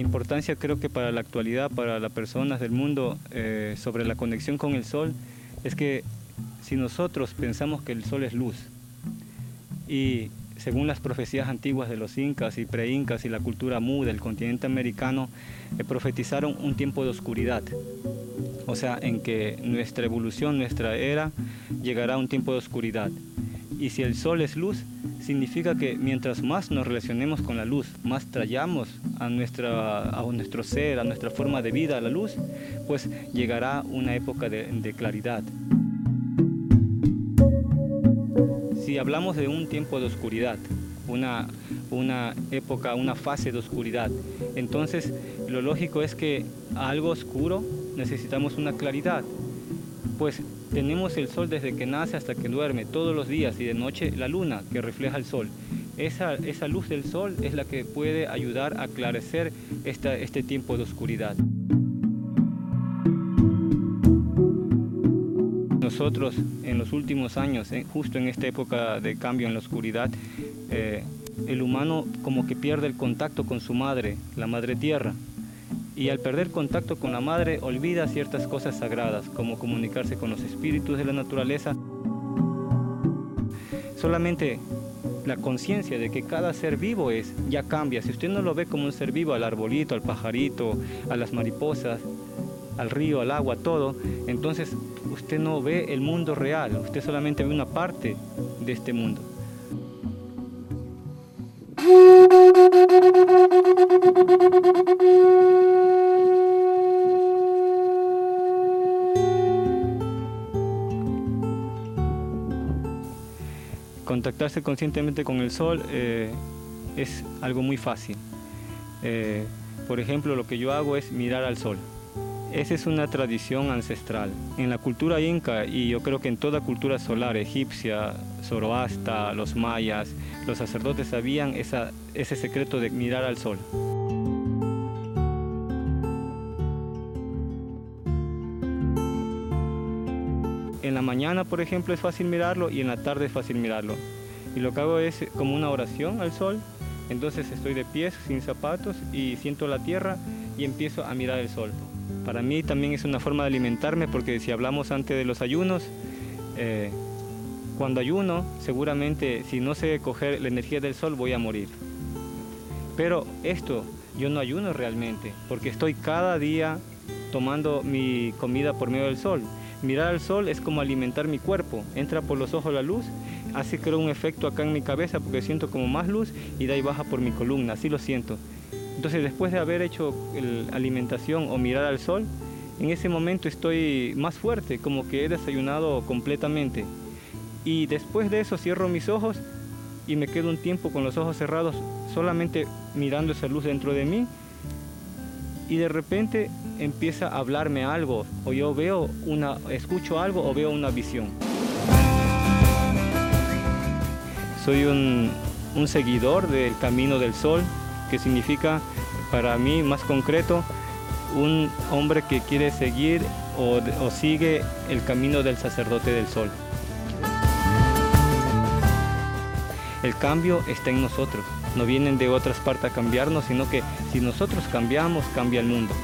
importancia creo que para la actualidad, para las personas del mundo, eh, sobre la conexión con el sol, es que si nosotros pensamos que el sol es luz y según las profecías antiguas de los incas y preincas y la cultura mu del continente americano, eh, profetizaron un tiempo de oscuridad. O sea, en que nuestra evolución, nuestra era, llegará a un tiempo de oscuridad. Y si el sol es luz, significa que mientras más nos relacionemos con la luz, más trayamos a, a nuestro ser, a nuestra forma de vida a la luz, pues llegará una época de, claridad. Si hablamos de un tiempo de oscuridad, una, una época, una fase de oscuridad, entonces lo lógico es que algo oscuro necesitamos una claridad. Pues tenemos el sol desde que nace hasta que duerme, todos los días y de noche la luna que refleja el sol. Esa, esa luz del sol es la que puede ayudar a aclarecer esta, este tiempo de oscuridad. nosotros en los últimos años, eh, justo en esta época de cambio en la oscuridad, eh, el humano como que pierde el contacto con su madre, la madre tierra. Y al perder contacto con la madre olvida ciertas cosas sagradas, como comunicarse con los espíritus de la naturaleza. Solamente la conciencia de que cada ser vivo es, ya cambia. Si usted no lo ve como un ser vivo, al arbolito, al pajarito, a las mariposas, al río, al agua, todo, entonces usted no ve el mundo real, usted solamente ve una parte de este mundo. Contactarse conscientemente con el sol eh, es algo muy fácil. Eh, por ejemplo, lo que yo hago es mirar al sol. Esa es una tradición ancestral. En la cultura inca y yo creo que en toda cultura solar, egipcia, zoroasta, los mayas, los sacerdotes sabían ese secreto de mirar al sol. En la mañana, por ejemplo, es fácil mirarlo y en la tarde es fácil mirarlo. Y lo que hago es como una oración al sol. Entonces estoy de pies, sin zapatos y siento la tierra y empiezo a mirar el sol. Para mí también es una forma de alimentarme porque si hablamos antes de los ayunos, eh, cuando ayuno, seguramente si no sé coger la energía del sol voy a morir. Pero esto, yo no ayuno realmente, porque estoy cada día tomando mi comida por medio del sol. Mirar al sol es como alimentar mi cuerpo, entra por los ojos la luz, así creo un efecto acá en mi cabeza porque siento como más luz y de ahí baja por mi columna, así lo siento. Entonces después de haber hecho alimentación o mirar al sol, en ese momento estoy más fuerte, como que he desayunado completamente. Y después de eso cierro mis ojos y me quedo un tiempo con los ojos cerrados solamente mirando esa luz dentro de mí y de repente empieza a hablarme algo o yo veo una escucho algo o veo una visión. Soy un, seguidor del camino del sol que significa para mí más concreto un hombre que quiere seguir o, o sigue el camino del sacerdote del sol. El cambio está en nosotros, no vienen de otras partes a cambiarnos, sino que si nosotros cambiamos, cambia el mundo.